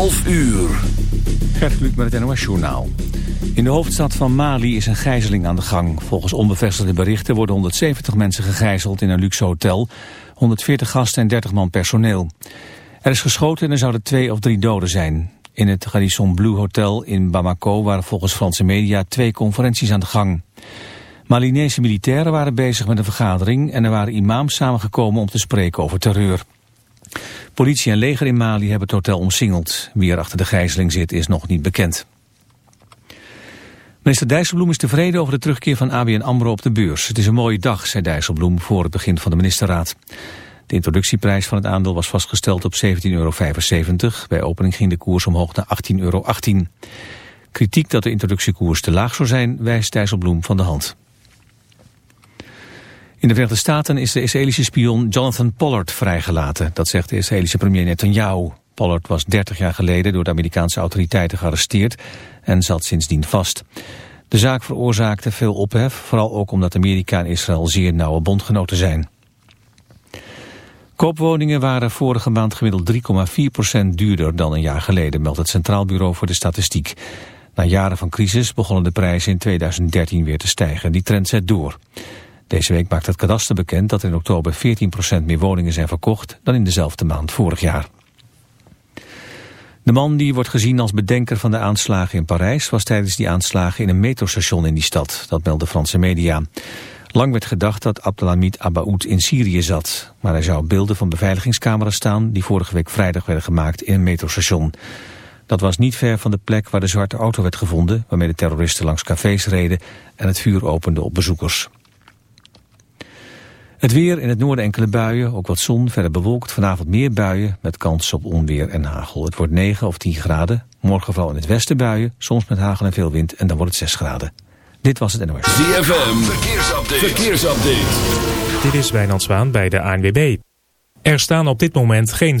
11 uur. Gert met het NOS Journaal. In de hoofdstad van Mali is een gijzeling aan de gang. Volgens onbevestigde berichten worden 170 mensen gegijzeld in een luxe hotel. 140 gasten en 30 man personeel. Er is geschoten en er zouden twee of drie doden zijn. In het Radisson Blue Hotel in Bamako waren volgens Franse media twee conferenties aan de gang. Malinese militairen waren bezig met een vergadering en er waren imams samengekomen om te spreken over terreur. Politie en leger in Mali hebben het hotel omsingeld. Wie er achter de gijzeling zit is nog niet bekend. Minister Dijsselbloem is tevreden over de terugkeer van ABN AMRO op de beurs. Het is een mooie dag, zei Dijsselbloem voor het begin van de ministerraad. De introductieprijs van het aandeel was vastgesteld op 17,75 euro. Bij opening ging de koers omhoog naar 18,18 euro. Kritiek dat de introductiekoers te laag zou zijn, wijst Dijsselbloem van de hand. In de Verenigde Staten is de Israëlische spion Jonathan Pollard vrijgelaten. Dat zegt de Israëlische premier Netanyahu. Pollard was 30 jaar geleden door de Amerikaanse autoriteiten gearresteerd en zat sindsdien vast. De zaak veroorzaakte veel ophef, vooral ook omdat Amerika en Israël zeer nauwe bondgenoten zijn. Koopwoningen waren vorige maand gemiddeld 3,4% duurder dan een jaar geleden, meldt het Centraal Bureau voor de Statistiek. Na jaren van crisis begonnen de prijzen in 2013 weer te stijgen. Die trend zet door. Deze week maakt het kadaster bekend dat er in oktober 14% meer woningen zijn verkocht dan in dezelfde maand vorig jaar. De man die wordt gezien als bedenker van de aanslagen in Parijs was tijdens die aanslagen in een metrostation in die stad. Dat melden Franse media. Lang werd gedacht dat Abdelhamid Abaoud in Syrië zat. Maar hij zou beelden van beveiligingscamera's staan die vorige week vrijdag werden gemaakt in een metrostation. Dat was niet ver van de plek waar de zwarte auto werd gevonden... waarmee de terroristen langs cafés reden en het vuur openden op bezoekers. Het weer in het noorden enkele buien, ook wat zon, verder bewolkt. Vanavond meer buien met kans op onweer en hagel. Het wordt 9 of 10 graden. Morgen vooral in het westen buien, soms met hagel en veel wind en dan wordt het 6 graden. Dit was het NOS. ZFM, verkeersupdate. verkeersupdate. Dit is Wijnand Zwaan bij de ANWB. Er staan op dit moment geen...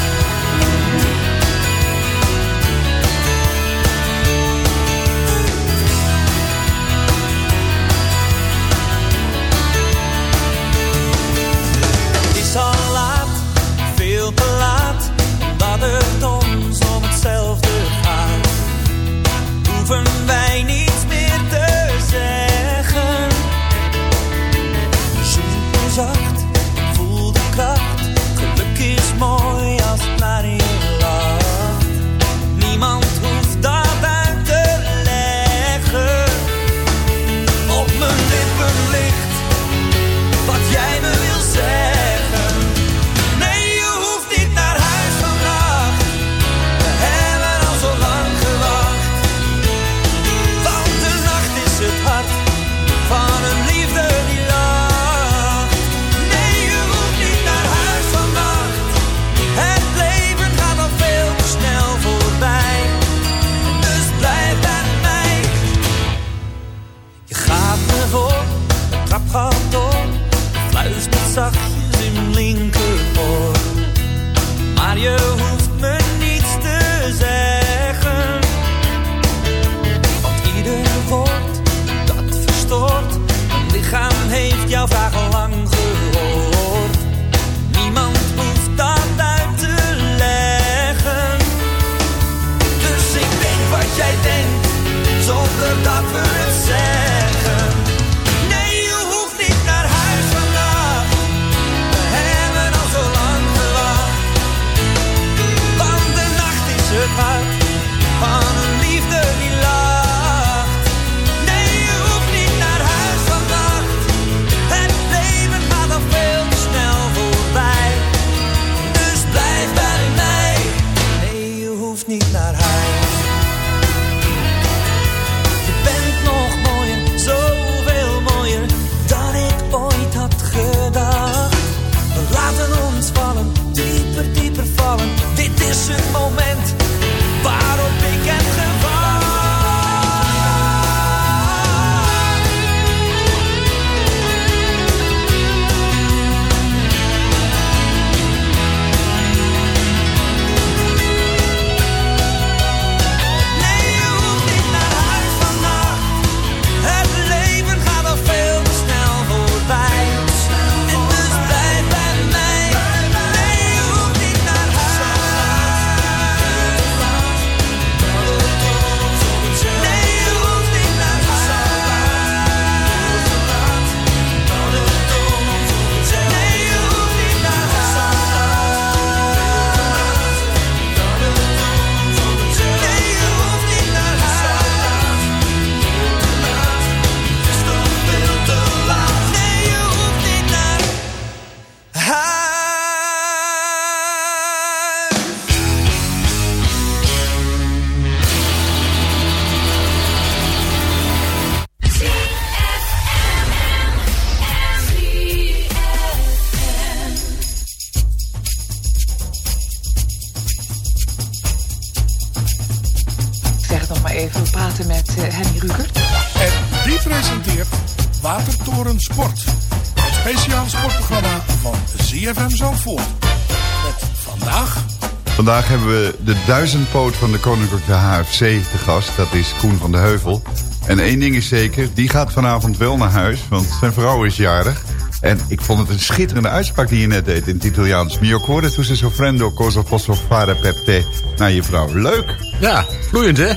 De duizendpoot van de Koninklijke HFC te gast. Dat is Koen van de Heuvel. En één ding is zeker, die gaat vanavond wel naar huis. Want zijn vrouw is jarig. En ik vond het een schitterende uitspraak die je net deed in het Italiaans. Mi occorre tu sei soffrendo cosa posso fare per te. Naar je vrouw. Leuk! Ja, vloeiend hè?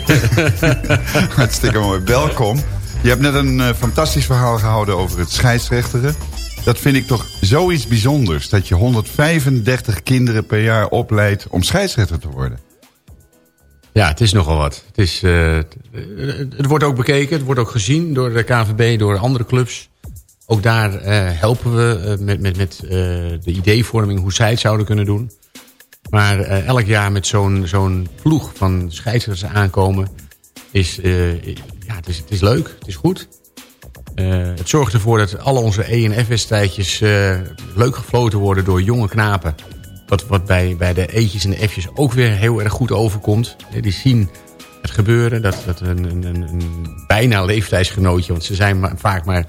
Hartstikke mooi. Welkom. Je hebt net een eh, fantastisch verhaal gehouden over het scheidsrechteren. Dat vind ik toch zoiets bijzonders. Dat je 135 kinderen per jaar opleidt om scheidsrechter te worden. Ja, het is nogal wat. Het, is, eh, het wordt ook bekeken, het wordt ook gezien door de KVB, door andere clubs. Ook daar eh, helpen we eh, met, met, met eh, de ideevorming hoe zij het zouden kunnen doen. Maar eh, elk jaar met zo'n zo'n ploeg van scheidsrechters aankomen... is, eh, ja, het is, het is leuk, het is goed. Eh, het zorgt ervoor dat alle onze E- en F-wedstrijdjes eh, leuk gefloten worden door jonge knapen. Wat, wat bij, bij de E'tjes en de F'jes ook weer heel erg goed overkomt. Eh, Die zien het gebeuren, dat, dat een, een, een, bijna leeftijdsgenootje... want ze zijn maar, vaak maar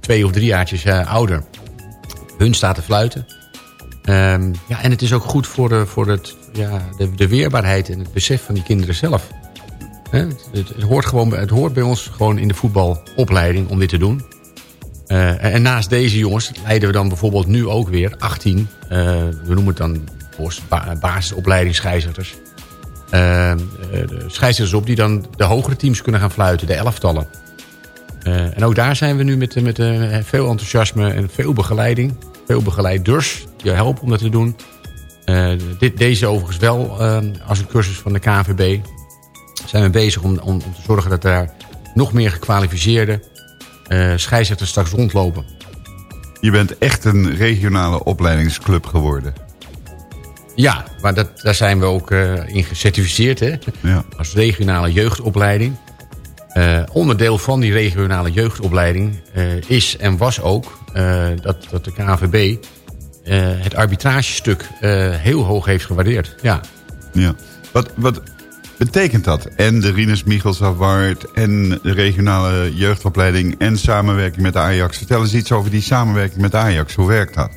twee of drie jaartjes ouder. Hun staat te fluiten. Ehm, ja, en het is ook goed voor, de, voor het, ja, de, de weerbaarheid en het besef van die kinderen zelf. Het, hoort gewoon, het hoort bij ons gewoon in de voetbalopleiding om dit te doen. Eh, en, naast deze jongens leiden we dan bijvoorbeeld nu ook weer 18, eh, we noemen het dan basisopleiding scheidsrechters. Eh, eh, scheidsrechters op die dan de hogere teams kunnen gaan fluiten, de elftallen. En ook daar zijn we nu met, met veel enthousiasme en veel begeleiding. Veel begeleiders die helpen om dat te doen. Dit, deze overigens wel als een cursus van de KVB. Zijn we bezig om, om, om te zorgen dat daar nog meer gekwalificeerde eh scheidsrechters straks rondlopen. Je bent echt een regionale opleidingsclub geworden. Ja, maar dat, daar zijn we ook eh, in gecertificeerd hè? Ja. als regionale jeugdopleiding. Eh, onderdeel van die regionale jeugdopleiding is en was ook dat, dat de KNVB eh, het arbitragestuk heel hoog heeft gewaardeerd. Ja. Ja. Wat, wat betekent dat? En de Rinus Michels Award en de regionale jeugdopleiding en samenwerking met Ajax. Vertel eens iets over die samenwerking met Ajax. Hoe werkt dat?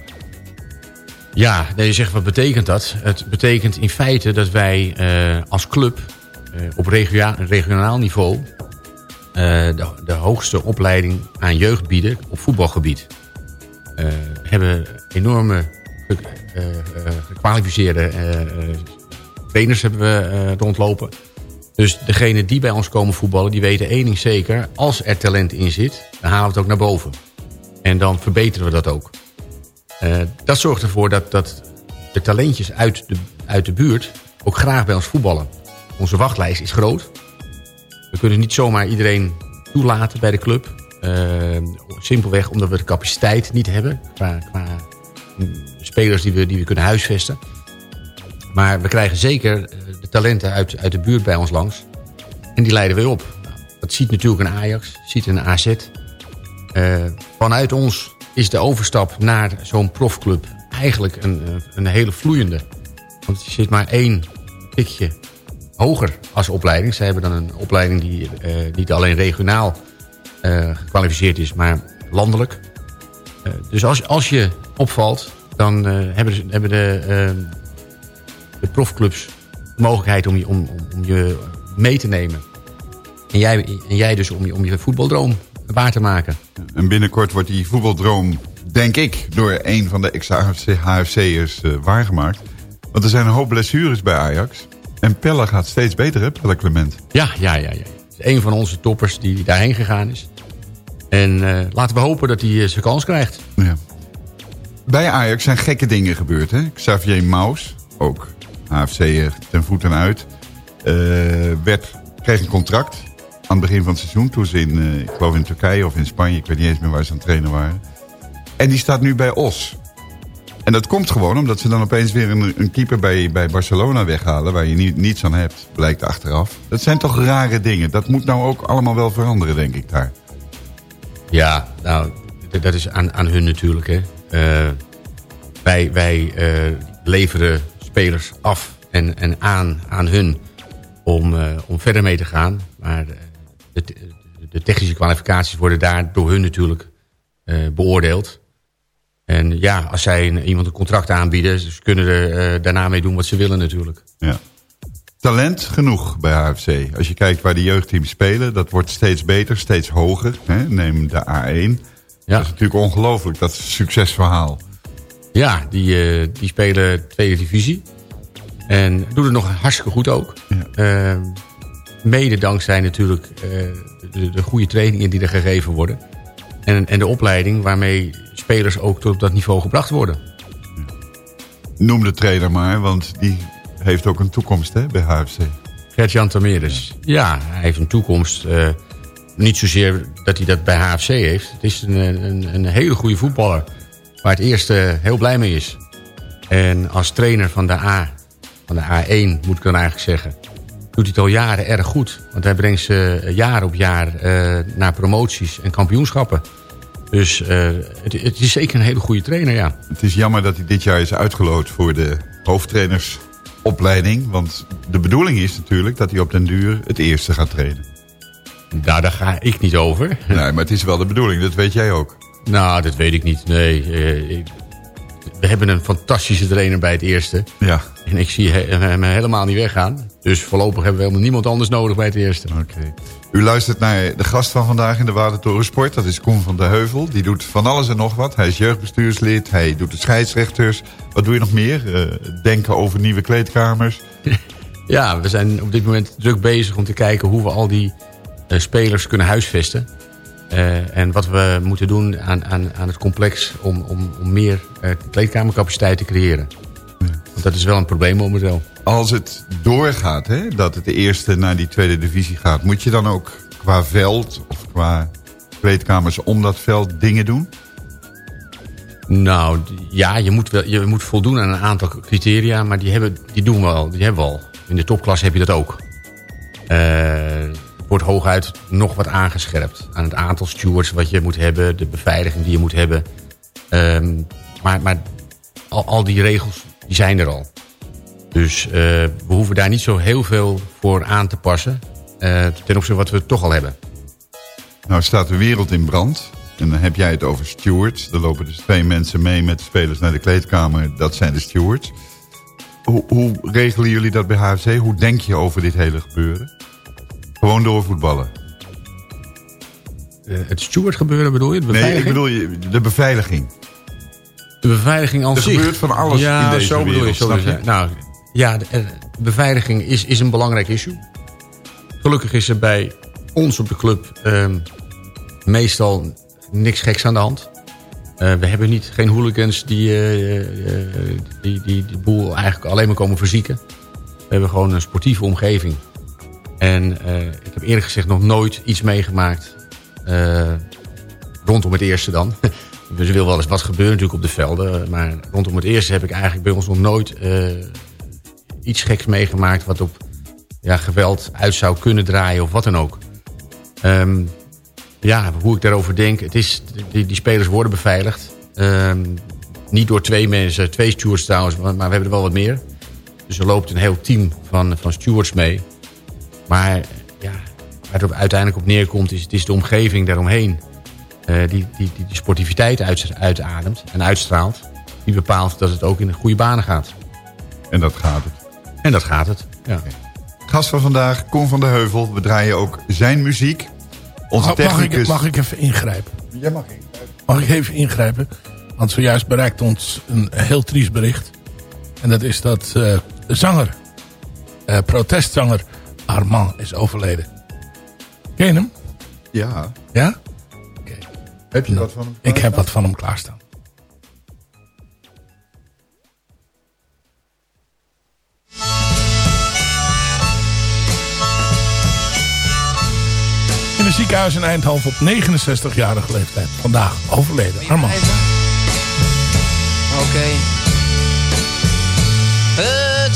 Ja, nee, je zegt wat betekent dat? Het betekent in feite dat wij eh, als club eh, op regio regionaal niveau eh, de, de hoogste opleiding aan jeugd bieden op voetbalgebied. Hebben enorme ge- gekwalificeerde trainers hebben we eh, rondlopen. Dus degene die bij ons komen voetballen, die weten één ding zeker. Als er talent in zit, dan halen we het ook naar boven. En dan verbeteren we dat ook. Eh, dat zorgt ervoor dat, dat de talentjes uit de, uit de buurt ook graag bij ons voetballen. Onze wachtlijst is groot. We kunnen niet zomaar iedereen toelaten bij de club. Eh, simpelweg omdat we de capaciteit niet hebben qua, qua mm, spelers die we, die we kunnen huisvesten. Maar we krijgen zeker eh, de talenten uit, uit de buurt bij ons langs. En die leiden we op. Dat ziet natuurlijk een Ajax, ziet een AZ. Eh, vanuit ons is de overstap naar zo'n profclub eigenlijk een, eh, een hele vloeiende. Want je zit maar één tikje hoger als opleiding. Ze hebben dan een opleiding die niet alleen regionaal eh, gekwalificeerd is, maar landelijk. Dus als, als je opvalt, dan hebben, ze, hebben de, de profclubs de mogelijkheid om je, om, om, je mee te nemen. En jij, en jij dus om je, om je voetbaldroom waar te maken. En binnenkort wordt die voetbaldroom, denk ik, door een van de ex-HFC'ers uh, waargemaakt. Want er zijn een hoop blessures bij Ajax. En Pelle gaat steeds beter, hè, Pelle Clement? Ja, ja, ja. ja. Het is een van onze toppers die daarheen gegaan is. En eh, laten we hopen dat hij eh, zijn kans krijgt. Ja. Bij Ajax zijn gekke dingen gebeurd, hè? Xavier Maus, ook HFC ten voet en uit, eh, werd, kreeg een contract aan het begin van het seizoen. Toen ze in, eh, ik geloof in Turkije of in Spanje, ik weet niet eens meer waar ze aan het trainen waren. En die staat nu bij Os. En dat komt gewoon omdat ze dan opeens weer een, een keeper bij, bij Barcelona weghalen... waar je niet, niets aan hebt, blijkt achteraf. Dat zijn toch rare dingen. Dat moet nou ook allemaal wel veranderen, denk ik, daar. Ja, nou, dat is aan, aan hun natuurlijk. Hè. Eh, wij wij leveren spelers af en, en aan aan hun om, eh, om verder mee te gaan. Maar eh, de, de technische kwalificaties worden daar door hun natuurlijk eh, beoordeeld. En ja, als zij een- iemand een contract aanbieden... ze kunnen er daarna mee doen wat ze willen natuurlijk. Ja. Talent genoeg bij HFC. Als je kijkt waar de jeugdteams spelen, dat wordt steeds beter, steeds hoger. Hè? Neem de A1. Dat is natuurlijk ongelooflijk, dat succesverhaal. Ja, die, eh, die spelen tweede divisie. En doen het nog hartstikke goed ook. Eh, mede dankzij natuurlijk eh, de, de goede trainingen die er gegeven worden. En, en de opleiding waarmee spelers ook tot op dat niveau gebracht worden. Noem de trainer maar, want die heeft ook een toekomst hè, bij HFC. Gert-Jan Tameres. Ja, hij heeft een toekomst. eh, niet zozeer dat hij dat bij HFC heeft. Het is een, een, een hele goede voetballer. Waar het eerste heel blij mee is. En als trainer van de A, van de A1 moet ik dan eigenlijk zeggen... doet hij het al jaren erg goed. Want hij brengt ze jaar op jaar eh, naar promoties en kampioenschappen. Dus eh, het, het is zeker een hele goede trainer, ja. Het is jammer dat hij dit jaar is uitgeloot voor de hoofdtrainersopleiding. Want de bedoeling is natuurlijk dat hij op den duur het eerste gaat trainen. Daar ga ik niet over. Nee, maar het is wel de bedoeling, dat weet jij ook. Nou, dat weet ik niet. Nee, eh, ik- we hebben een fantastische trainer bij het eerste. Ja. En ik zie he- hem helemaal niet weggaan. Dus voorlopig hebben we helemaal niemand anders nodig bij het eerste. Oké. U luistert naar de gast van vandaag in de Watertoren Sport. Dat is Koen van de Heuvel. Die doet van alles en nog wat. Hij is jeugdbestuurslid. Hij doet de scheidsrechters. Wat doe je nog meer? Eh, denken over nieuwe kleedkamers. Ja, we zijn op dit moment druk bezig om te kijken hoe we al die eh, spelers kunnen huisvesten. Eh, en wat we moeten doen aan, aan, aan het complex om, om, om meer eh, kleedkamercapaciteit te creëren. Want dat is wel een probleem momenteel. Als het doorgaat, hè, dat het de eerste naar die tweede divisie gaat... moet je dan ook qua veld of qua kleedkamers om dat veld dingen doen? Nou, ja, je moet, wel, je moet voldoen aan een aantal criteria, maar die, hebben, die doen we al. Die hebben we al. In de topklas heb je dat ook. Eh, wordt hooguit nog wat aangescherpt aan het aantal stewards wat je moet hebben, de beveiliging die je moet hebben. Ehm, maar maar al, die regels die zijn er al. Dus eh, we hoeven daar niet zo heel veel voor aan te passen eh, ten opzichte van wat we toch al hebben. Nou staat de wereld in brand. En dan heb jij het over stewards. Er lopen dus twee mensen mee met spelers naar de kleedkamer. Dat zijn de stewards. Hoe, hoe regelen jullie dat bij HFC? Hoe denk je over dit hele gebeuren? Gewoon doorvoetballen. Eh, het steward gebeuren bedoel je? De Nee, ik bedoel je, de beveiliging. De beveiliging aan Er gebeurt van alles ja, in deze zo bedoel wereld, je, zo je? Nou, ja, de, eh, de beveiliging is, is een belangrijk issue. gelukkig is er bij ons op de club ehm, meestal niks geks aan de hand. Eh, we hebben niet, geen hooligans die, uh, die, die die boel eigenlijk alleen maar komen verzieken. We hebben gewoon een sportieve omgeving. En ik heb eerlijk gezegd nog nooit iets meegemaakt rondom het eerste dan. Dus er wil wel eens wat gebeuren natuurlijk op de velden. Maar rondom het eerste heb ik eigenlijk bij ons nog nooit iets geks meegemaakt... wat op ja, geweld uit zou kunnen draaien of wat dan ook. Um, ja, hoe ik daarover denk. Het is, die, die spelers worden beveiligd. Um, niet door twee mensen, twee stewards trouwens, maar, maar, we hebben er wel wat meer. Dus er loopt een heel team van, van stewards mee. Maar ja, waar het uiteindelijk op neerkomt, is, het is de omgeving daaromheen. Uh, die, die, die, die, sportiviteit uit, uitademt en uitstraalt. Die bepaalt dat het ook in de goede banen gaat. En dat gaat het. En dat gaat het, ja. Gast van vandaag, Koen van der Heuvel. We draaien ook zijn muziek. Onze technicus... mag, ik, mag ik even ingrijpen? Ja, mag ik. Mag ik even ingrijpen? Want zojuist bereikt ons een heel triest bericht. En dat is dat uh, de zanger, uh, protestzanger Armand is overleden. Ken je hem? Ja. Ja? Oké. Okay. Heb je nou, wat van hem Ik heb wat van hem klaarstaan. In een ziekenhuis in Eindhoven op 69-jarige leeftijd. Vandaag overleden. Armand. Oké. Okay.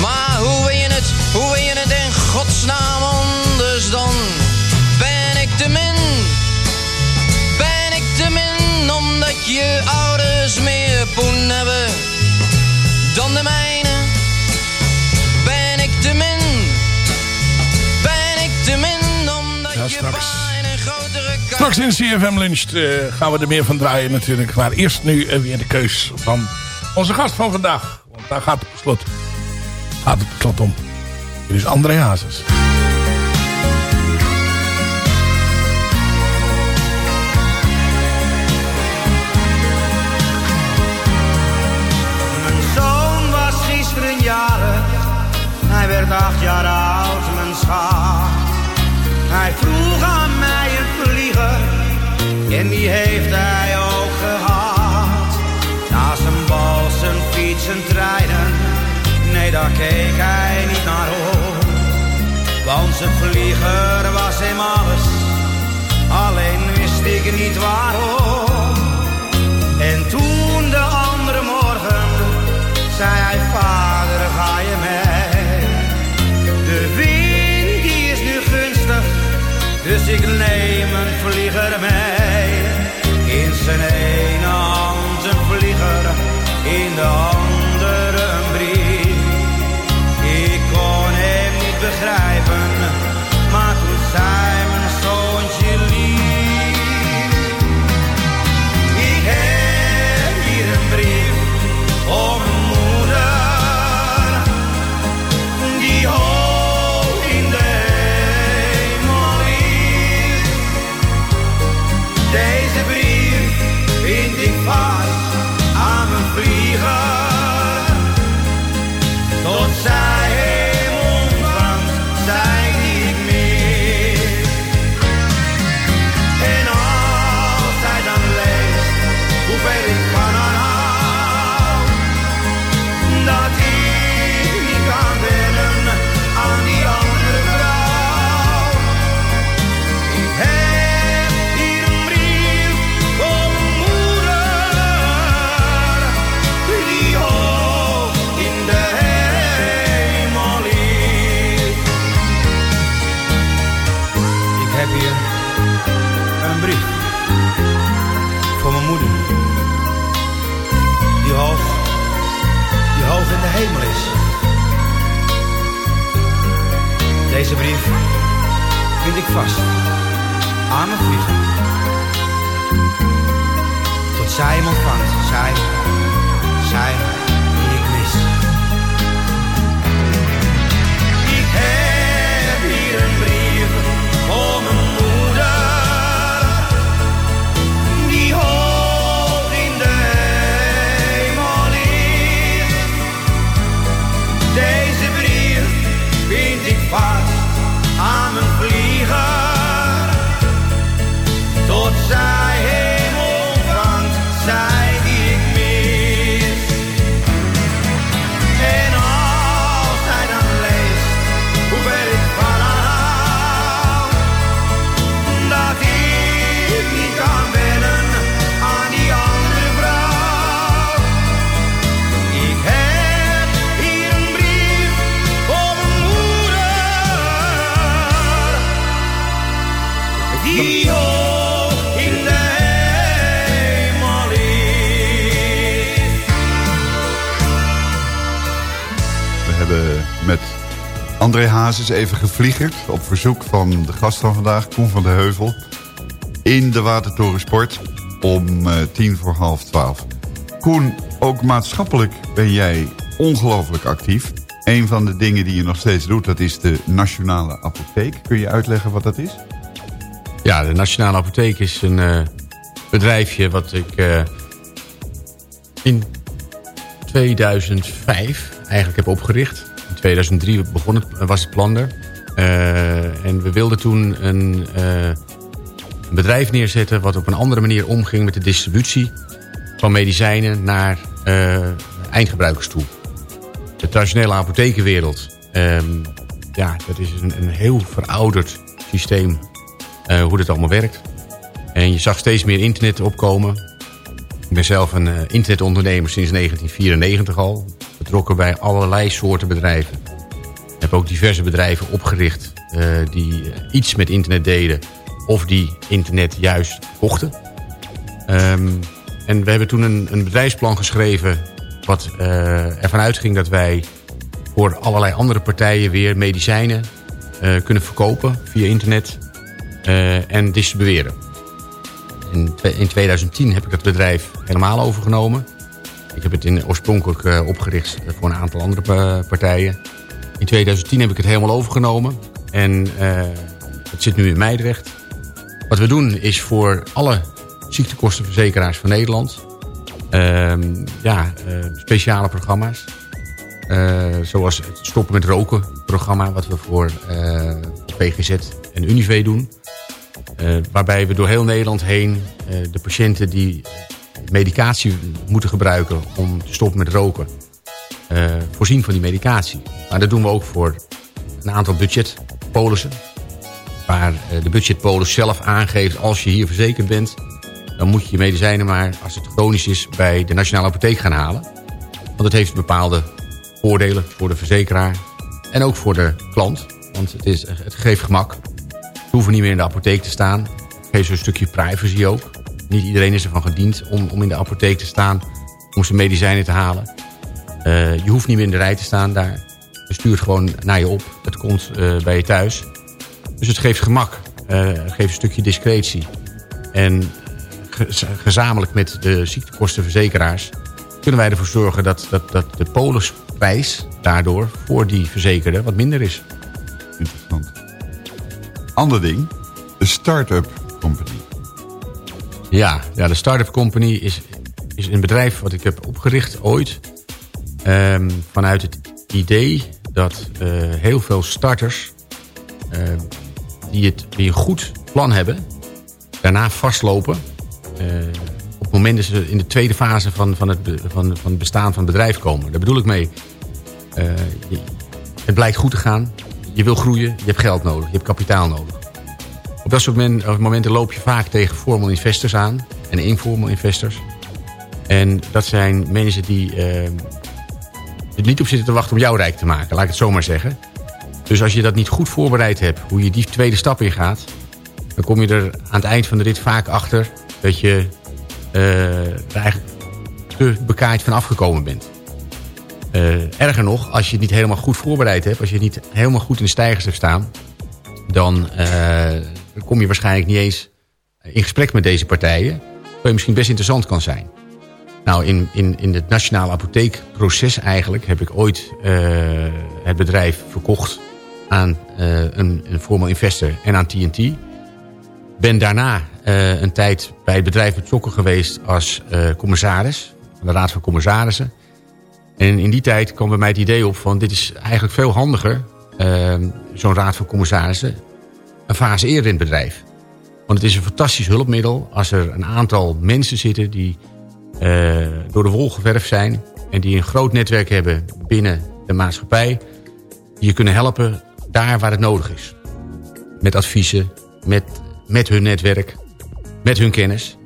Maar hoe wil je het, hoe wil je het in godsnaam anders dan? Ben ik te min? Ben ik te min omdat je ouders meer poen hebben dan de mijne? Ben ik te min? Ben ik te min? straks. Straks in CFM Lunch uh, gaan we er meer van draaien natuurlijk. Maar eerst nu uh, weer de keus van onze gast van vandaag. Want daar gaat het slot, gaat het slot om. Dit is André Hazes. Mijn zoon was gisteren jaren. Hij werd acht jaar oud, mijn schat. Hij vroeg aan mij een vlieger en die heeft hij ook gehad. Na zijn bal, zijn fiets, zijn treinen, daar keek hij niet naar op. Want zijn vlieger was hem alles, alleen wist ik niet waarom. En toen de andere morgen, zei hij vader ga je mee. De wind die is nu gunstig dus ik neem een vlieger mee. In zijn niet vast. Aan mijn vliegen. Tot zij hem ontvangt, zij, zij André Hazes even gevliegerd... op verzoek van de gast van vandaag, Koen van de Heuvel... in de Watertoren Sport om eh, tien voor half twaalf. Koen, ook maatschappelijk ben jij ongelooflijk actief. Een van de dingen die je nog steeds doet, dat is de Nationale Apotheek. Kun je uitleggen wat dat is? Ja, de Nationale Apotheek is een eh, bedrijfje wat ik eh, in 2005 eigenlijk heb opgericht. In 2003 begon het, was het plan. Eh, en we wilden toen een, eh, een bedrijf neerzetten... wat op een andere manier omging met de distributie van medicijnen naar eh, eindgebruikers toe. De traditionele apothekenwereld, ehm, ja, dat is een, een heel verouderd systeem hoe dit allemaal werkt. En je zag steeds meer internet opkomen. Ik ben zelf een internetondernemer sinds 1994 al. Betrokken bij allerlei soorten bedrijven. Ik heb ook diverse bedrijven opgericht eh, die iets met internet deden. Of die internet juist kochten. Ehm, en we hebben toen een, een bedrijfsplan geschreven... wat eh, ervan uitging dat wij voor allerlei andere partijen weer medicijnen eh, kunnen verkopen via internet en distribueren. In, in 2010 heb ik het bedrijf helemaal overgenomen. Ik heb het in, oorspronkelijk eh, opgericht voor een aantal andere pa- partijen. In 2010 heb ik het helemaal overgenomen. En eh, het zit nu in Meidrecht. Wat we doen is voor alle ziektekostenverzekeraars van Nederland... ehm, ja, eh, speciale programma's. Eh, zoals het stoppen met roken programma... wat we voor eh, PGZ en Unive doen. Eh, waarbij we door heel Nederland heen eh, de patiënten die medicatie moeten gebruiken om te stoppen met roken, eh, voorzien van die medicatie. Maar dat doen we ook voor een aantal budgetpolissen. Waar eh, de budgetpolis zelf aangeeft als je hier verzekerd bent, dan moet je je medicijnen maar, als het chronisch is, bij de Nationale Apotheek gaan halen. Want het heeft bepaalde voordelen voor de verzekeraar en ook voor de klant. Want het, is, het geeft gemak. Ze hoeven niet meer in de apotheek te staan. Het geeft een stukje privacy ook. Niet iedereen is ervan gediend om, om in de apotheek te staan om zijn medicijnen te halen. Eh, je hoeft niet meer in de rij te staan daar. Het stuurt gewoon naar je op. Het komt eh, bij je thuis. Dus het geeft gemak. Eh, het geeft een stukje discretie. En ge- gezamenlijk met de ziektekostenverzekeraars... kunnen wij ervoor zorgen dat, dat, dat de polisprijs daardoor voor die verzekerde wat minder is. Interessant. Ander ding, de start-up company. Ja, ja de Startup Company is, is een bedrijf wat ik heb opgericht ooit. Ehm, vanuit het idee dat eh, heel veel starters... ehm, die, het, die een goed plan hebben... daarna vastlopen... eh, op het moment dat ze in de tweede fase van, van, het, van, van bestaan van het bedrijf komen. Daar bedoel ik mee... eh, het blijkt goed te gaan. Je wil groeien, je hebt geld nodig, je hebt kapitaal nodig. Op dat soort momenten loop je vaak tegen formal investors aan en informal investors. En dat zijn mensen die eh, er niet op zitten te wachten om jou rijk te maken, laat ik het zo maar zeggen. Dus als je dat niet goed voorbereid hebt, hoe je die tweede stap ingaat... dan kom je er aan het eind van de rit vaak achter dat je eh, er eigenlijk te bekaaid van afgekomen bent. Eh, erger nog, als je het niet helemaal goed voorbereid hebt... als je niet helemaal goed in de stijgers hebt staan... dan eh, kom je waarschijnlijk niet eens in gesprek met deze partijen. Wat misschien best interessant kan zijn. Nou, in, in, in het nationale apotheekproces eigenlijk heb ik ooit uh, het bedrijf verkocht aan uh, een, een formal investor en aan TNT. Ben daarna een tijd bij het bedrijf betrokken geweest als commissaris. Van de Raad van Commissarissen. En in die tijd kwam bij mij het idee op van dit is eigenlijk veel handiger. Zo'n Raad van Commissarissen. Een fase eerder in het bedrijf. Want het is een fantastisch hulpmiddel als er een aantal mensen zitten die uh, door de wol geverfd zijn. En die een groot netwerk hebben binnen de maatschappij. Die je kunnen helpen daar waar het nodig is. Met adviezen, met, met hun netwerk, met hun kennis.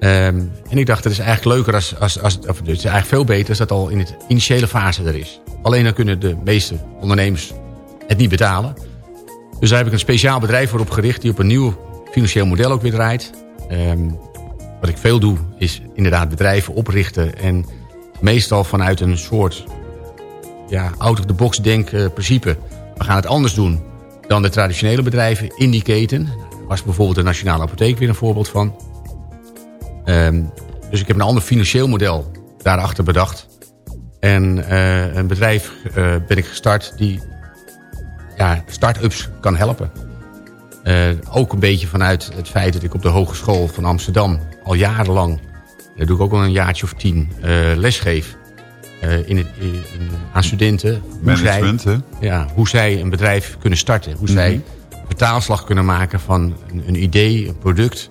Um, en ik dacht, het is eigenlijk leuker als, als, als of het is eigenlijk veel beter als dat al in de initiële fase er is. Alleen dan kunnen de meeste ondernemers het niet betalen. Dus daar heb ik een speciaal bedrijf voor opgericht die op een nieuw financieel model ook weer draait. Um, wat ik veel doe is inderdaad bedrijven oprichten en meestal vanuit een soort ja, out-of-the-box denk principe. We gaan het anders doen dan de traditionele bedrijven in die keten. Daar was bijvoorbeeld de Nationale Apotheek weer een voorbeeld van. Um, dus ik heb een ander financieel model daarachter bedacht. En uh, een bedrijf uh, ben ik gestart die ja, start-ups kan helpen. Uh, ook een beetje vanuit het feit dat ik op de Hogeschool van Amsterdam al jarenlang, dat doe ik ook al een jaartje of tien, uh, lesgeef. Uh, in het, in, aan studenten. Hoe zij, Ja, hoe zij een bedrijf kunnen starten. Hoe mm -hmm. zij vertaalslag kunnen maken van een, een, idee, een product...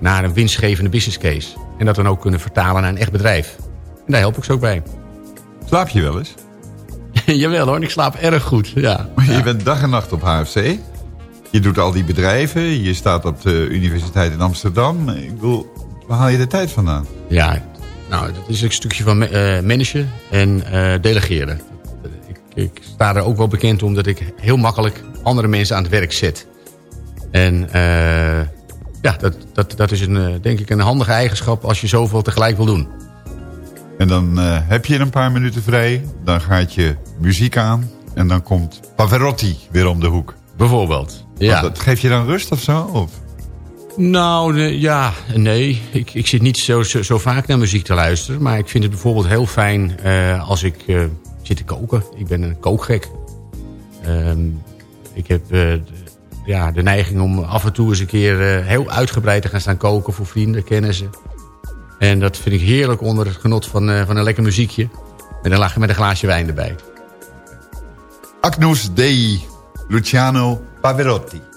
naar een winstgevende business case. En dat dan ook kunnen vertalen naar een echt bedrijf. En daar help ik ze ook bij. Slaap je wel eens? Jawel hoor, ik slaap erg goed. Ja. Maar je bent dag en nacht op HFC. Je doet al die bedrijven. Je staat op de Universiteit in Amsterdam. Ik bedoel, waar haal je de tijd vandaan? Ja, nou, dat is een stukje van uh, managen en uh, delegeren. Ik, ik, sta er ook wel bekend om dat ik heel makkelijk andere mensen aan het werk zet. En uh, ja, dat, dat, dat is een, denk ik een handige eigenschap als je zoveel tegelijk wil doen. En dan heb je een paar minuten vrij. Dan gaat je muziek aan. En dan komt Pavarotti weer om de hoek. Bijvoorbeeld. Ja. Dat geeft je dan rust of zo? Of? Nou, nee, ja, nee. Ik, ik zit niet zo, zo, zo, vaak naar muziek te luisteren. Maar ik vind het bijvoorbeeld heel fijn uh, als ik uh, zit te koken. Ik ben een kookgek. Um, ik heb uh, ja, de neiging om af en toe eens een keer heel uitgebreid te gaan staan koken voor vrienden, kennissen. En dat vind ik heerlijk onder het genot van, van een lekker muziekje. Met een, met een glaasje wijn erbij. Agnus Dei, Luciano Pavarotti.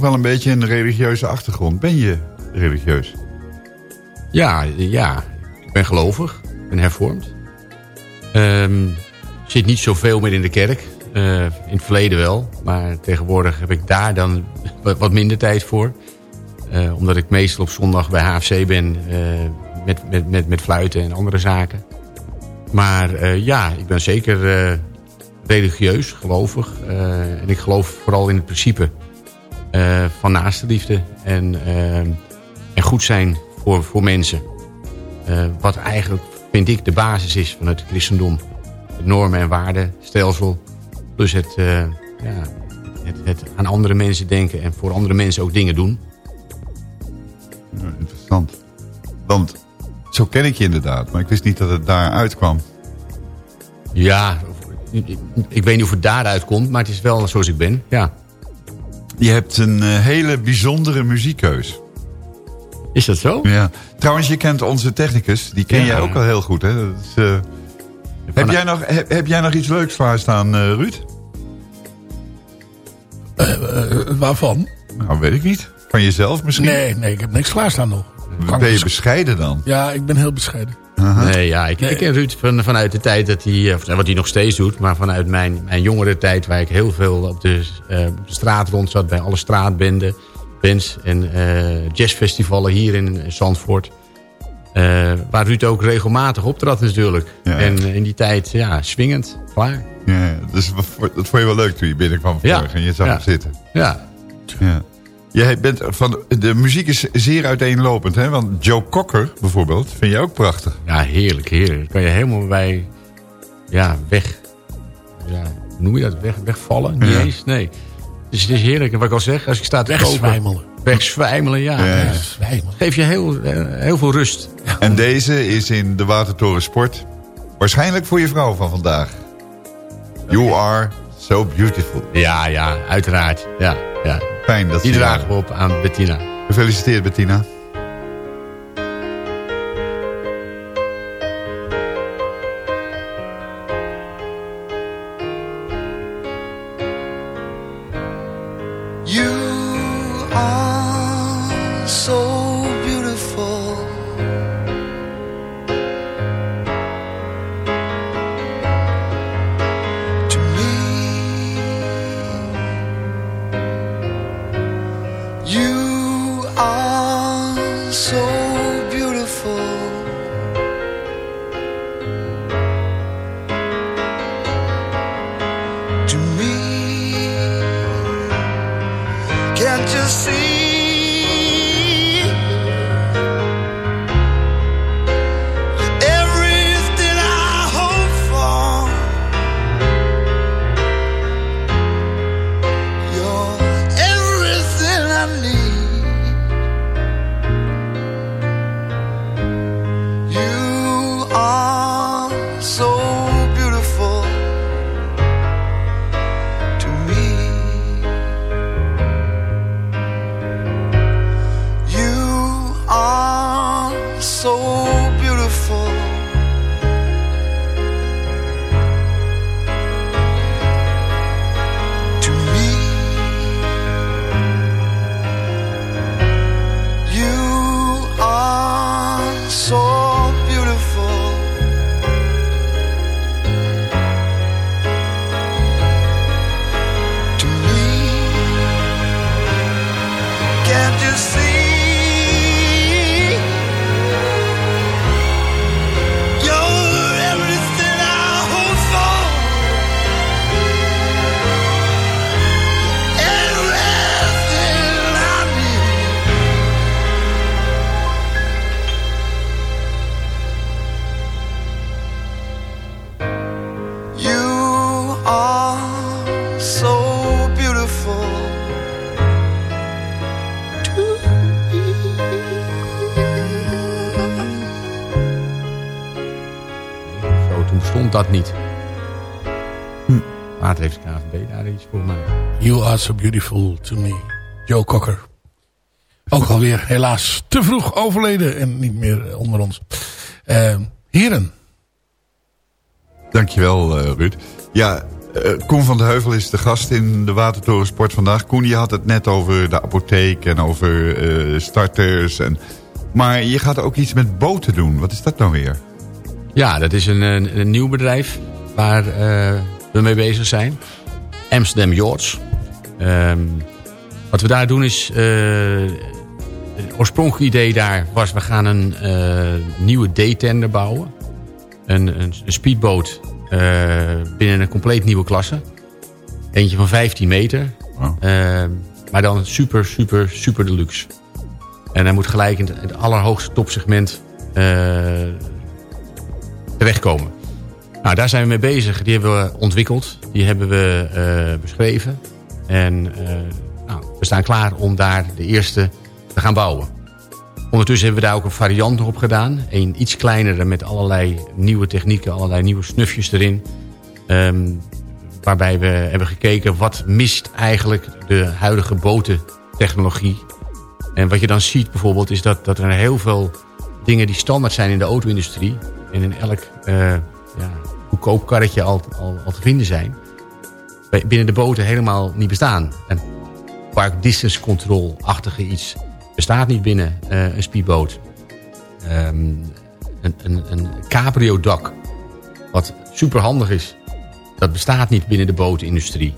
Wel een beetje een religieuze achtergrond. Ben je religieus? Ja, ja. ik ben gelovig. Ik ben hervormd. Ik zit niet zoveel meer in de kerk. Eh, in het verleden wel. Maar tegenwoordig heb ik daar dan wat minder tijd voor. Eh, omdat ik meestal op zondag bij HFC ben eh, met, met, met, met fluiten en andere zaken. Maar ja, ik ben zeker religieus, gelovig. En ik geloof vooral in het principe eh, van naastenliefde. En, eh, en goed zijn voor, voor mensen. Eh, wat eigenlijk, vind ik, de basis is van het christendom. Het normen- en waardenstelsel. Plus het, ja, het, het aan andere mensen denken en voor andere mensen ook dingen doen. Ja, interessant. Want zo ken ik je inderdaad. Maar ik wist niet dat het daar uitkwam. Ja, ik weet niet of het daaruit komt, maar het is wel zoals ik ben. Ja. Je hebt een eh, hele bijzondere muziekkeus. Is dat zo? Ja. Trouwens, je kent onze technicus. Die ken Ja. jij ook al heel goed. Hè? Dat is, eh, heb, jij nog, heb, heb jij nog iets leuks klaarstaan, eh Ruud? Eh, waarvan? Nou, weet ik niet. Van jezelf misschien? Nee, nee, ik heb niks klaarstaan nog. Kan Ben je bes- bescheiden dan? Ja, ik ben heel bescheiden. Nee, ja, ik, ik ken Ruud van, vanuit de tijd dat hij, of wat hij nog steeds doet, maar vanuit mijn, mijn jongere tijd, waar ik heel veel op de, eh, op de straat rond zat, bij alle straatbenden, bands en eh, jazzfestivalen hier in Zandvoort. Eh, waar Ruud ook regelmatig optrad natuurlijk. Ja. En in die tijd, ja, swingend, klaar. Ja, dus dat vond je wel leuk toen je binnenkwam Ja. vanmorgen en je zag Ja. hem zitten. Ja, Ja. Jij bent van, de muziek is zeer uiteenlopend, hè? Want Joe Cocker bijvoorbeeld, vind je ook prachtig. ja heerlijk, heerlijk. Daar kan je helemaal bij, ja, weg, ja, hoe noem je dat, weg, wegvallen? Niet Ja. eens, nee. Dus het is heerlijk. En wat ik al zeg, als ik sta te kopen... Wegzwijmelen. Wegzwijmelen, ja. Ja. ja. Zwijmelen. Geef je heel, heel veel rust. En deze is in de Watertoren Sport. Waarschijnlijk voor je vrouw van vandaag. You are so beautiful. Ja, ja, uiteraard. Ja, ja. Fijn dat Die ze dragen we op aan Bettina. Gefeliciteerd Bettina. You are so Stond dat niet. Later heeft KVB daar iets voor mij. You are so beautiful to me. Joe Cocker. Ook alweer helaas te vroeg overleden en niet meer eh, onder ons. Eh, heren, Dankjewel, eh Ruud. Ja, Eh, Koen van de Heuvel is de gast in de Watertoren Sport vandaag. Koen, je had het net over de apotheek en over eh, starters. En... Maar je gaat ook iets met boten doen. Wat is dat nou weer? Ja, dat is een, een, een nieuw bedrijf waar eh, we mee bezig zijn. Amsterdam Yachts. Ehm, wat we daar doen is... eh, het oorspronkelijke idee daar was... we gaan een eh, nieuwe D-tender bouwen. Een, een, een speedboot binnen een compleet nieuwe klasse. Eentje van 15 meter. Ehm, maar dan super, super, super deluxe. En hij moet gelijk in het, het allerhoogste topsegment terechtkomen. Nou, daar zijn we mee bezig. Die hebben we ontwikkeld. Die hebben we eh, beschreven. En eh, nou, we staan klaar om daar de eerste te gaan bouwen. Ondertussen hebben we daar ook een variant op gedaan. Een iets kleinere met allerlei nieuwe technieken, allerlei nieuwe snufjes erin. Ehm, waarbij we hebben gekeken wat mist eigenlijk de huidige botentechnologie. En wat je dan ziet bijvoorbeeld is dat, dat er heel veel dingen die standaard zijn in de auto-industrie... en in elk eh, ja, goedkoop karretje al, al, te vinden zijn... binnen de boten helemaal niet bestaan. En park distance control-achtige iets bestaat niet binnen eh, een speedboot. Ehm, een, een, een cabrio-dak, wat super handig is... dat bestaat niet binnen de botenindustrie.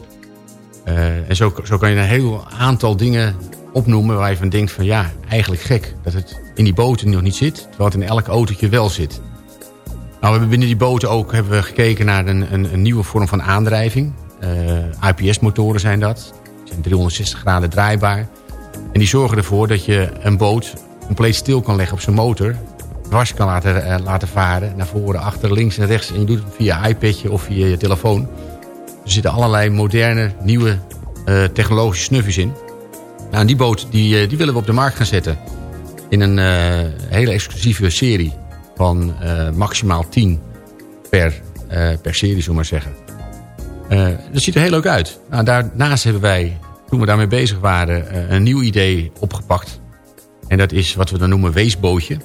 Eh, en zo, zo kan je een heel aantal dingen opnoemen waar je van denkt van ja, eigenlijk gek dat het in die boten nog niet zit, terwijl het in elk autootje wel zit. Nou, we hebben binnen die boten ook hebben we gekeken naar een, een, een nieuwe vorm van aandrijving. Eh, IPS-motoren zijn dat. Die zijn 360 graden draaibaar. En die zorgen ervoor dat je een boot compleet stil kan leggen op zijn motor. Dwars kan laten, eh, laten varen. Naar voren, achter, links en rechts. En je doet het via iPadje of via je telefoon. Er zitten allerlei moderne, nieuwe eh, technologische snufjes in. Nou, en die boot die, eh, die willen we op de markt gaan zetten. In een eh, hele exclusieve serie van eh, maximaal 10 per, eh, per serie, zullen maar zeggen. Eh, dat ziet er heel leuk uit. Nou, daarnaast hebben wij, toen we daarmee bezig waren, een nieuw idee opgepakt. En dat is wat we dan noemen weesbootje.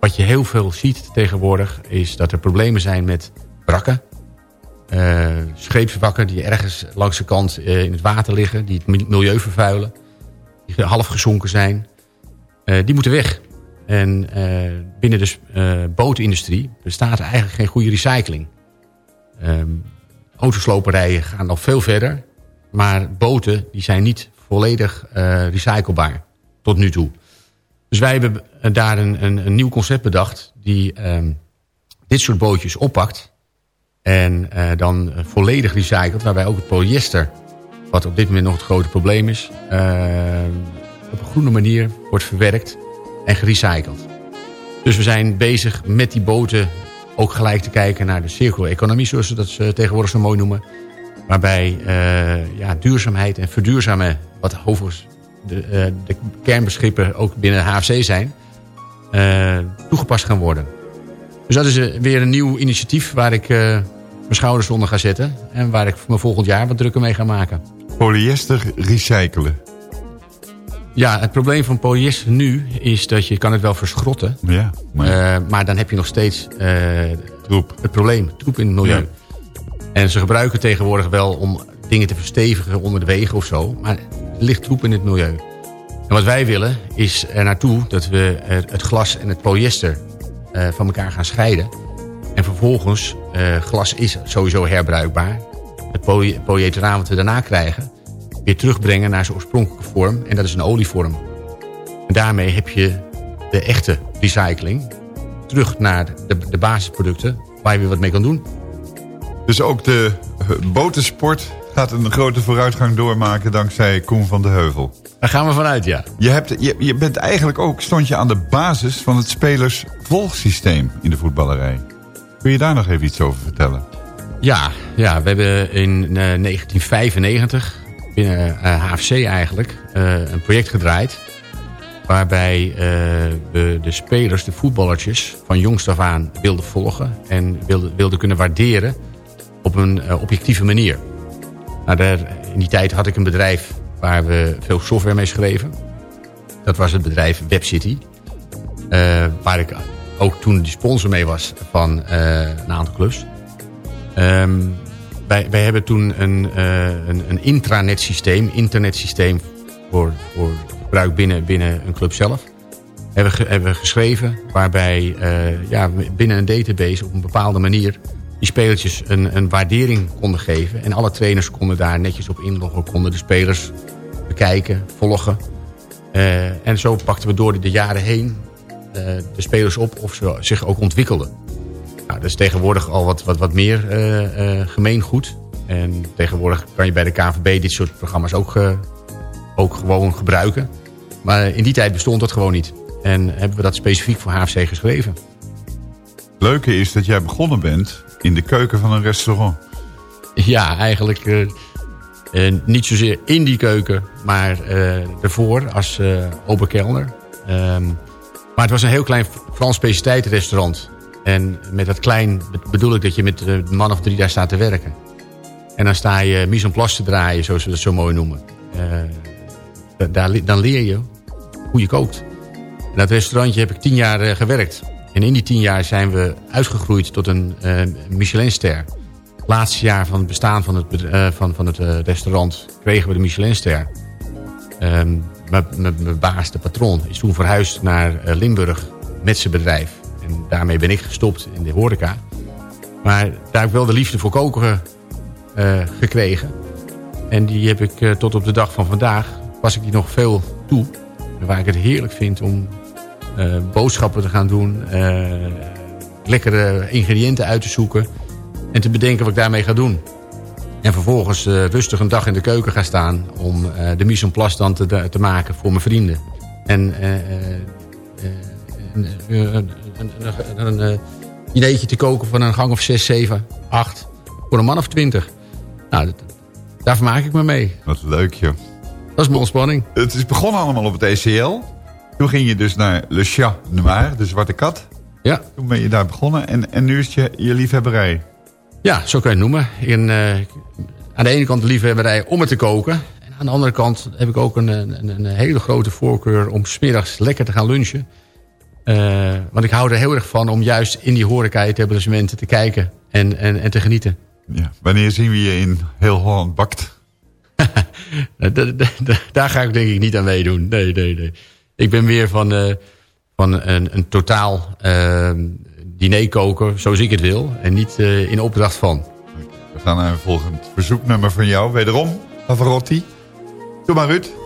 Wat je heel veel ziet tegenwoordig is dat er problemen zijn met wrakken. Eh, scheepswrakken die ergens langs de kant in het water liggen. Die het mi- milieu vervuilen. Die half gezonken zijn. Die moeten weg. En eh, binnen de eh, bootindustrie bestaat eigenlijk geen goede recycling. Ehm autosloperijen gaan nog veel verder. Maar boten die zijn niet volledig eh, recyclebaar. Tot nu toe. Dus wij hebben daar een, een, nieuw concept bedacht. Die ehm, dit soort bootjes oppakt. En dan volledig recycelt. Waarbij ook het polyester, wat op dit moment nog het grote probleem is... eh, op een groene manier wordt verwerkt en gerecycled. Dus we zijn bezig met die boten ook gelijk te kijken naar de circular economie... zoals ze dat eh, tegenwoordig zo mooi noemen. Waarbij eh, ja, duurzaamheid en verduurzamen... wat overigens de, eh, de kernbegrippen ook binnen HFC zijn... toegepast gaan worden. Dus dat is weer een nieuw initiatief waar ik mijn schouders onder ga zetten. En waar ik me volgend jaar wat drukker mee ga maken. Polyester recyclen. Ja, het probleem van polyester nu is dat je kan het wel verschrotten. Ja, maar, maar dan heb je nog steeds eh, het probleem, troep in het milieu. Ja. En ze gebruiken tegenwoordig wel om dingen te verstevigen onder de wegen of zo. Maar er ligt troep in het milieu. En wat wij willen is er naartoe dat we het glas en het polyester eh, van elkaar gaan scheiden. En vervolgens, eh, glas is sowieso herbruikbaar. Het poly polyetheraan wat we daarna krijgen, weer terugbrengen naar zijn oorspronkelijke vorm. En dat is een olievorm. En daarmee heb je de echte recycling terug naar de, de basisproducten waar je weer wat mee kan doen. Dus ook de eh, botensport gaat een grote vooruitgang doormaken dankzij Koen van de Heuvel. Daar gaan we vanuit, ja. Je, hebt, je, je bent eigenlijk ook, stond je aan de basis van het spelersvolgsysteem in de voetballerij. Kun je daar nog even iets over vertellen? Ja, ja we hebben in eh, 1995 binnen eh, HFC eigenlijk eh, een project gedraaid. Waarbij eh, we de spelers, de voetballertjes, van jongs af aan wilden volgen. En wilden, wilden kunnen waarderen op een eh, objectieve manier. Nou, daar, in die tijd had ik een bedrijf waar we veel software mee schreven. Dat was het bedrijf WebCity. Eh, waar ik ook toen de sponsor mee was van eh, een aantal clubs. Ehm, wij, hebben toen een, uh, een, een intranet-systeem, internetsysteem voor, voor gebruik binnen, binnen een club zelf. Hebben, hebben geschreven waarbij uh, ja, binnen een database op een bepaalde manier die spelertjes een, een waardering konden geven. En alle trainers konden daar netjes op inloggen, konden de spelers bekijken, volgen. Uh, en zo pakten we door de jaren heen de spelers op of ze zich ook ontwikkelden. Nou, dat is tegenwoordig al wat, wat, wat meer uh, gemeengoed. En tegenwoordig kan je bij de KVB dit soort programma's ook, ook gewoon gebruiken. Maar in die tijd bestond dat gewoon niet. En hebben we dat specifiek voor HFC geschreven. Het leuke is dat jij begonnen bent in de keuken van een restaurant. Ja, eigenlijk uh, uh, niet zozeer in die keuken, maar uh, ervoor als oberkelner. Um, maar het was een heel klein Frans specialiteitenrestaurant. En met dat klein bedoel ik dat je met een man of drie daar staat te werken. En dan sta je mise en place te draaien, zoals we dat zo mooi noemen. daar, dan leer je hoe je kookt. In dat restaurantje heb ik tien jaar gewerkt. En in die tien jaar zijn we uitgegroeid tot een uh, Michelinster. Laatste jaar van het bestaan van het, van, van het restaurant kregen we de Michelinster. Um, Mijn baas, de patroon, is toen verhuisd naar Limburg met zijn bedrijf. En daarmee ben ik gestopt in de horeca. Maar daar heb ik wel de liefde voor koken gekregen. En die heb ik tot op de dag van vandaag, pas ik die nog veel toe. Waar ik het heerlijk vind om uh, boodschappen te gaan doen. Lekkere ingrediënten uit te zoeken. En te bedenken wat ik daarmee ga doen. En vervolgens rustig een dag in de keuken gaan staan. Om de mise en place dan te, te maken voor mijn vrienden. En een, een, een ideetje te koken van een gang of 6, 7, 8. Voor een man of 20. Nou, dat, daar vermaak ik me mee. Wat leuk joh. Dat is mijn ontspanning. Het is begonnen allemaal op het ECL. Toen ging je dus naar Le Chat Noir, de Zwarte Kat. Ja. Toen ben je daar begonnen en, en nu is het je, je liefhebberij. Ja, zo kan je het noemen. In, uh, aan de ene kant de liefhebberij om het te koken. En aan de andere kant heb ik ook een, een, een hele grote voorkeur om smiddags lekker te gaan lunchen. Uh, want ik hou er heel erg van om juist in die horeca-etablissementen te kijken en, en, en te genieten. Ja, wanneer zien we je in heel Holland bakt? Daar ga ik denk ik niet aan meedoen. Nee, nee, nee. Ik ben weer van, uh, van een, een totaal uh, diner koken zoals ik het wil. En niet uh, in opdracht van. We gaan naar een volgend verzoeknummer van jou. Wederom, Pavarotti. Doe maar Ruud.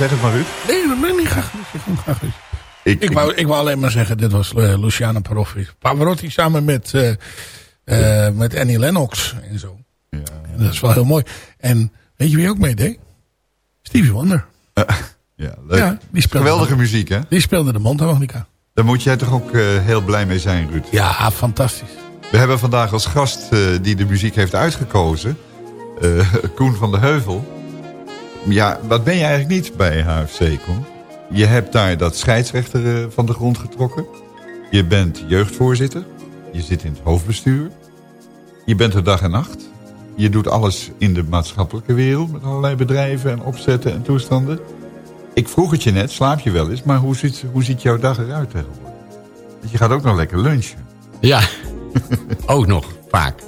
Zeg het maar, Ruud. Nee, dat ben ik niet graag. Ik, graag. Ik, ik, wou, ik wou alleen maar zeggen, dit was eh, Luciano Pavarotti. Pavarotti samen met, eh, eh, met Annie Lennox en zo. Ja. En dat is wel heel mooi. En weet je wie ook meedeed? Stevie Wonder. ja, leuk. Ja, die speelde Geweldige muziek, hè? Die speelde de mondharmonica. Daar moet jij toch ook heel blij mee zijn, Ruud? Ja, fantastisch. We hebben vandaag als gast eh, die de muziek heeft uitgekozen... eh, Koen van de Heuvel. Ja, wat ben je eigenlijk niet bij HFC, Koen? Je hebt daar dat scheidsrechter eh, van de grond getrokken. Je bent jeugdvoorzitter. Je zit in het hoofdbestuur. Je bent er dag en nacht. Je doet alles in de maatschappelijke wereld... met allerlei bedrijven en opzetten en toestanden. Ik vroeg het je net, slaap je wel eens... maar hoe ziet, hoe ziet jouw dag eruit tegenwoordig? Want je gaat ook nog lekker lunchen. Ja, ook nog, vaak.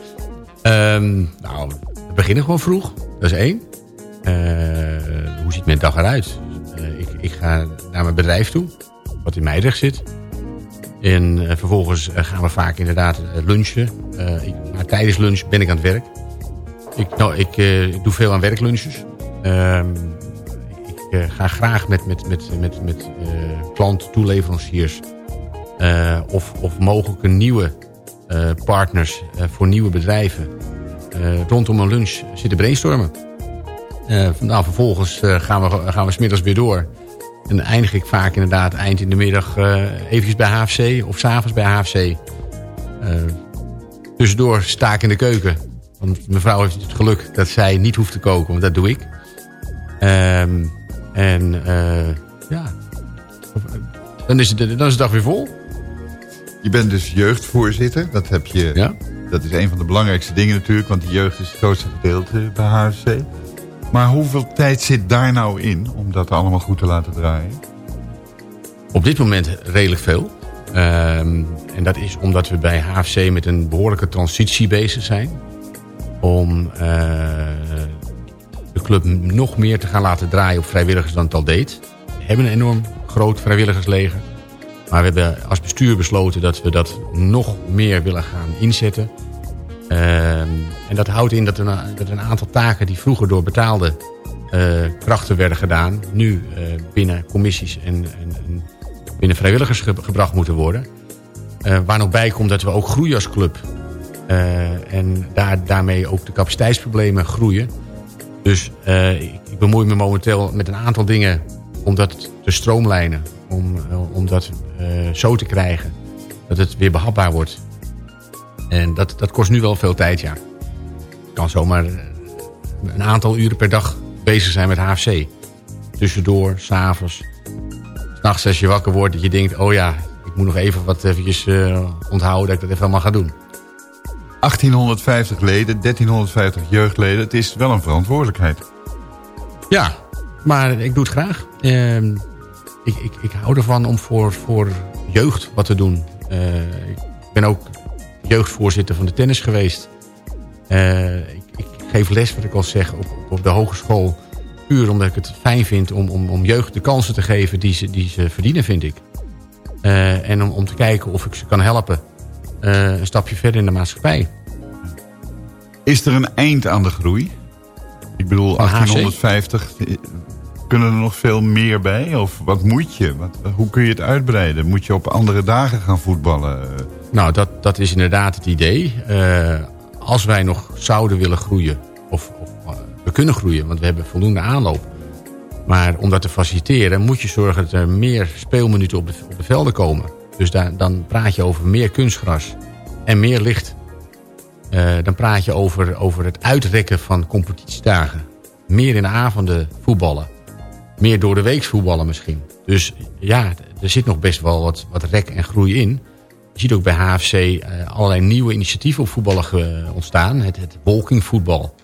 Ehm, nou, we beginnen gewoon vroeg. Dat is één. Eh, hoe ziet mijn dag eruit? Eh, ik, ik ga naar mijn bedrijf toe, wat in Meidrecht zit. En eh, vervolgens gaan we vaak inderdaad lunchen. Ik, maar tijdens lunch ben ik aan het werk. Ik, nou, ik, doe veel aan werklunches. Ehm, ik ga graag met, met, met, met, met klanten, toeleveranciers... of, of mogelijke nieuwe partners voor nieuwe bedrijven... rondom een lunch zitten brainstormen. Eh, nou, vervolgens eh, gaan we, gaan we smiddags weer door. En dan eindig ik vaak inderdaad eind in de middag uh, eventjes bij HFC of s'avonds bij HFC. Tussendoor sta ik in de keuken. Want mevrouw heeft het geluk dat zij niet hoeft te koken, want dat doe ik. Um, en ja, dan is, het, dan is de dag weer vol. Je bent dus jeugdvoorzitter. Dat, heb je, ja. dat is een van de belangrijkste dingen natuurlijk. Want de jeugd is het grootste gedeelte bij HFC. Maar hoeveel tijd zit daar nou in om dat allemaal goed te laten draaien? Op dit moment redelijk veel. Um, en dat is omdat we bij HFC met een behoorlijke transitie bezig zijn. Om uh, de club nog meer te gaan laten draaien op vrijwilligers dan het al deed. We hebben een enorm groot vrijwilligersleger. Maar we hebben als bestuur besloten dat we dat nog meer willen gaan inzetten. Uh, en dat houdt in dat een, dat een, aantal taken die vroeger door betaalde uh, krachten werden gedaan... nu uh, binnen commissies en, en, en, binnen vrijwilligers ge gebracht moeten worden. Uh, waar nog bij komt dat we ook groeien als club. en daar, daarmee ook de capaciteitsproblemen groeien. Dus ik, ik bemoei me momenteel met een aantal dingen om dat te stroomlijnen. Om, om dat zo te krijgen dat het weer behapbaar wordt. En dat, dat kost nu wel veel tijd, ja. Ik kan zomaar een aantal uren per dag bezig zijn met HFC. Tussendoor, s'avonds. S'nachts als je wakker wordt, dat je denkt... oh ja, ik moet nog even wat eventjes uh, onthouden dat ik dat even allemaal ga doen. 1850 leden, 1350 jeugdleden. Het is wel een verantwoordelijkheid. Ja, maar ik doe het graag. Uh, ik, ik, ik hou ervan om voor, voor jeugd wat te doen. Uh, ik ben ook jeugdvoorzitter van de tennis geweest. Uh, ik, ik, geef les, wat ik al zeg, op, op de hogeschool. Puur omdat ik het fijn vind om, om, om jeugd de kansen te geven die ze, die ze verdienen, vind ik. Uh, en om, om te kijken of ik ze kan helpen uh, een stapje verder in de maatschappij. Is er een eind aan de groei? Ik bedoel, Van 1850, kunnen er nog veel meer bij? Of wat moet je? Hoe kun je het uitbreiden? Moet je op andere dagen gaan voetballen? Nou, dat, dat is inderdaad het idee. Uh, als wij nog zouden willen groeien, of, uh, we kunnen groeien, want we hebben voldoende aanloop. Maar om dat te faciliteren moet je zorgen dat er meer speelminuten op de, op de velden komen. Dus daar, dan praat je over meer kunstgras en meer licht. Uh, dan praat je over, over het uitrekken van competitiedagen. Meer in de avonden voetballen. Meer door de weeks voetballen misschien. Dus ja, er zit nog best wel wat, wat rek en groei in. Je ziet ook bij HFC uh, allerlei nieuwe initiatieven op voetballen ontstaan. Het, het walkingvoetbal.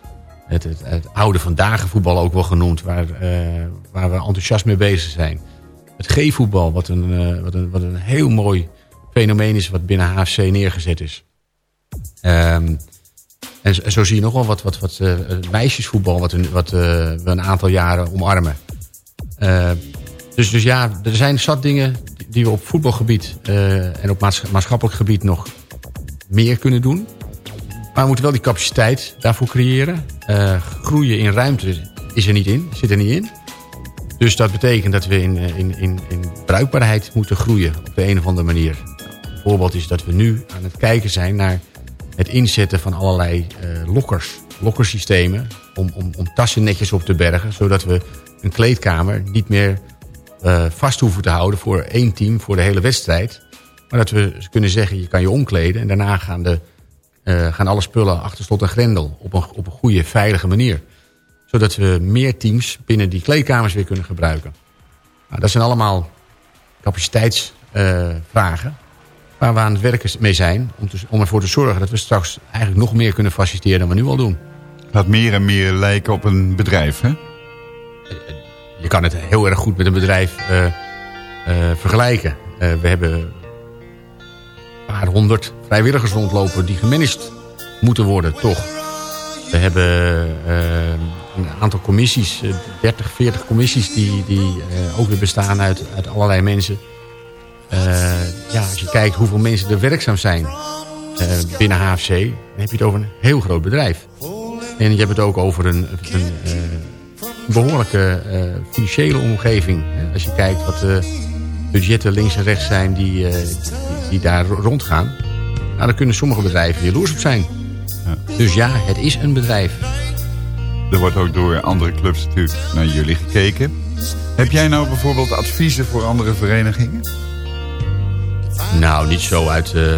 Het, het, het, oude vandaag voetbal ook wel genoemd. Waar, uh, waar we enthousiast mee bezig zijn. Het G-voetbal. Wat een, wat, een, wat een heel mooi fenomeen is. Wat binnen HFC neergezet is. Um, en zo, zie je nog wel wat, wat, wat meisjesvoetbal. Wat, een, wat we een aantal jaren omarmen. Dus, dus ja, er zijn zat dingen die we op voetbalgebied uh, en op maatschappelijk gebied nog meer kunnen doen. Maar we moeten wel die capaciteit daarvoor creëren. Uh, groeien in ruimte is er niet in, zit er niet in. Dus dat betekent dat we in, eh, in, in, in bruikbaarheid moeten groeien op de een of andere manier. Een voorbeeld is dat we nu aan het kijken zijn naar het inzetten van allerlei uh, lokkers, lokkersystemen... Om, om, om tassen netjes op te bergen, zodat we een kleedkamer niet meer uh, vast hoeven te houden voor één team voor de hele wedstrijd. Maar dat we kunnen zeggen, je kan je omkleden en daarna gaan, de, uh, gaan alle spullen achter slot en grendel op een, op een goede, veilige manier. Zodat we meer teams binnen die kleedkamers weer kunnen gebruiken. Nou, dat zijn allemaal capaciteitsvragen waar we aan het werken mee zijn. Om, te, om ervoor te zorgen dat we straks eigenlijk nog meer kunnen faciliteren dan we nu al doen. Gaat meer en meer lijken op een bedrijf, hè? Je kan het heel erg goed met een bedrijf uh, uh, vergelijken. Uh, we hebben een paar honderd vrijwilligers rondlopen die gemanaged moeten worden, toch. We hebben een aantal commissies, 30, 40 commissies die, die ook weer bestaan uit, uit allerlei mensen. Ja, als je kijkt hoeveel mensen er werkzaam zijn binnen HFC, dan heb je het over een heel groot bedrijf. En je hebt het ook over een, een behoorlijke uh, financiële omgeving. Als je kijkt wat de budgetten links en rechts zijn die, die, die, daar rondgaan. Nou, dan kunnen sommige bedrijven jaloers op zijn. Ja. Dus ja, het is een bedrijf. Er wordt ook door andere clubs natuurlijk naar jullie gekeken. Heb jij nou bijvoorbeeld adviezen voor andere verenigingen? Nou, niet zo uit... Uh,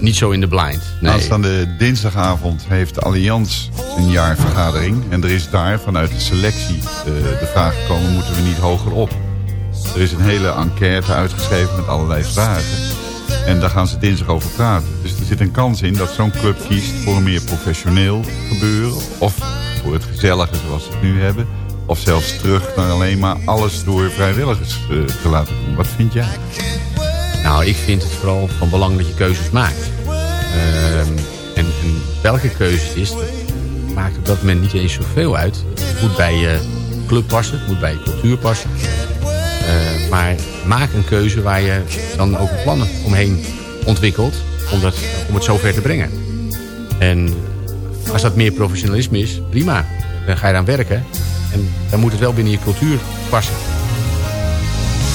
niet zo in de blind. Nee. Aanstaande dinsdagavond heeft Allianz een jaarvergadering. En er is daar vanuit de selectie de, de vraag gekomen, moeten we niet hoger op? Er is een hele enquête uitgeschreven met allerlei vragen. En daar gaan ze dinsdag over praten. Dus er zit een kans in dat zo'n club kiest voor een meer professioneel gebeuren. Of voor het gezellige zoals ze het nu hebben. Of zelfs terug naar alleen maar alles door vrijwilligers uh, te laten doen. Wat vind jij? Nou, ik vind het vooral van belang dat je keuzes maakt. Uh, en, welke keuze het is, maakt op dat moment niet eens zoveel uit. Het moet bij je club passen, het moet bij je cultuur passen. Uh, maar maak een keuze waar je dan ook plannen omheen ontwikkelt om, dat, om het zover te brengen. En als dat meer professionalisme is, prima. Dan ga je aan werken. En dan moet het wel binnen je cultuur passen.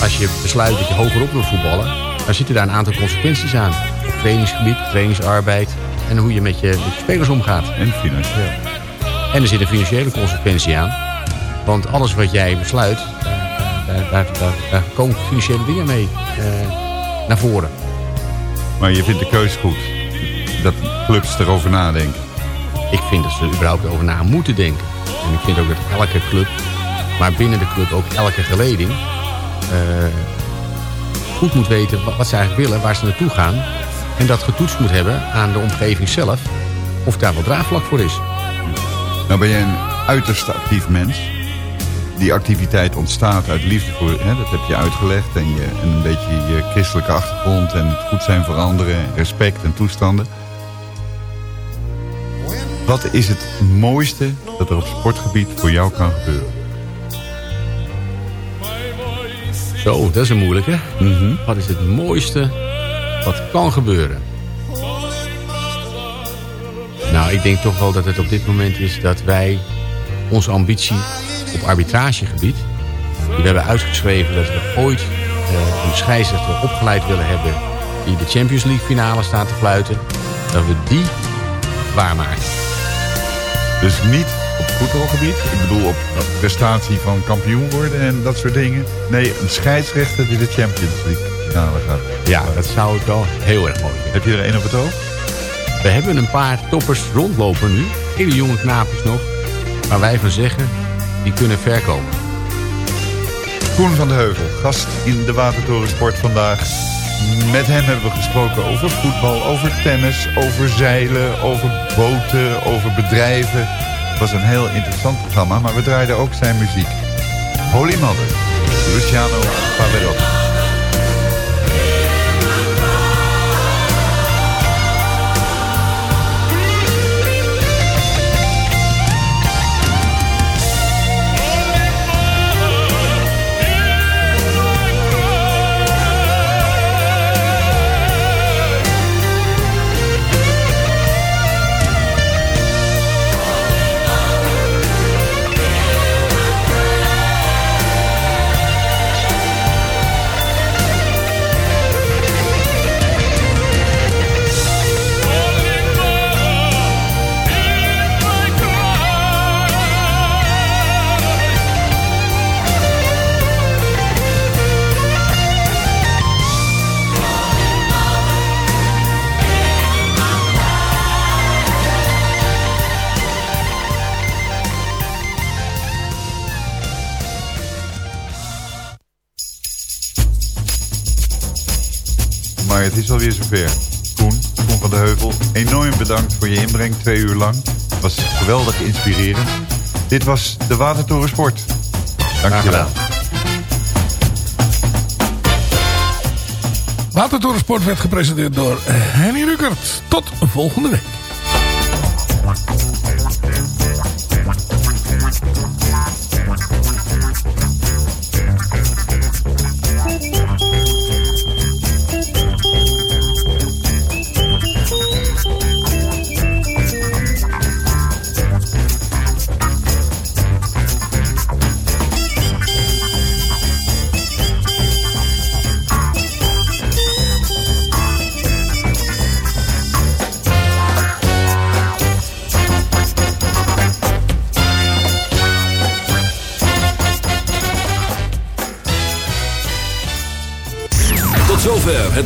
Als je besluit dat je hogerop wil voetballen, dan zitten daar een aantal consequenties aan. Trainingsgebied, trainingsarbeid en hoe je met je, met je spelers omgaat. En financieel. En er zit een financiële consequentie aan. Want alles wat jij besluit, daar, daar, daar, daar komen financiële dingen mee uh, naar voren. Maar je vindt de keuze goed? Dat clubs erover nadenken? Ik vind dat ze er überhaupt over na moeten denken. En ik vind ook dat elke club, maar binnen de club ook elke geleding... Uh, goed moet weten wat ze eigenlijk willen, waar ze naartoe gaan. En dat getoetst moet hebben aan de omgeving zelf. Of daar wel draagvlak voor is. Nou ben je een uiterst actief mens. Die activiteit ontstaat uit liefde voor, hè, dat heb je uitgelegd. En, je, en een beetje je christelijke achtergrond en het goed zijn voor anderen. Respect en toestanden. Wat is het mooiste dat er op sportgebied voor jou kan gebeuren? Zo, dat is een moeilijke. Mm -hmm. Wat is het mooiste wat kan gebeuren? Nou, ik denk toch wel dat het op dit moment is dat wij onze ambitie op arbitragegebied... die we hebben uitgeschreven dat we ooit uh, een scheidsrechter opgeleid willen hebben... die de Champions League finale staat te fluiten... dat we die waarmaken. Dus niet voetbalgebied. Ik bedoel op prestatie van kampioen worden en dat soort dingen. Nee, een scheidsrechter die de Champions League finale gaat. Ja, dat zou ik wel heel erg mooi vinden. Heb je er een op het oog? We hebben een paar toppers rondlopen nu. Hele jonge knaapjes nog. Waar wij van zeggen, die kunnen ver komen. Koen van de Heuvel, gast in de Watertorensport vandaag. Met hem hebben we gesproken over voetbal, over tennis, over zeilen, over boten, over bedrijven. Was een heel interessant programma, maar we draaiden ook zijn muziek. Holy Mother, Luciano Pavarotti. Twee uur lang. Het was geweldig inspirerend. Dit was de Watertoren Sport. Dankjewel. Watertorensport werd gepresenteerd door Henny Ruckert. Tot volgende week.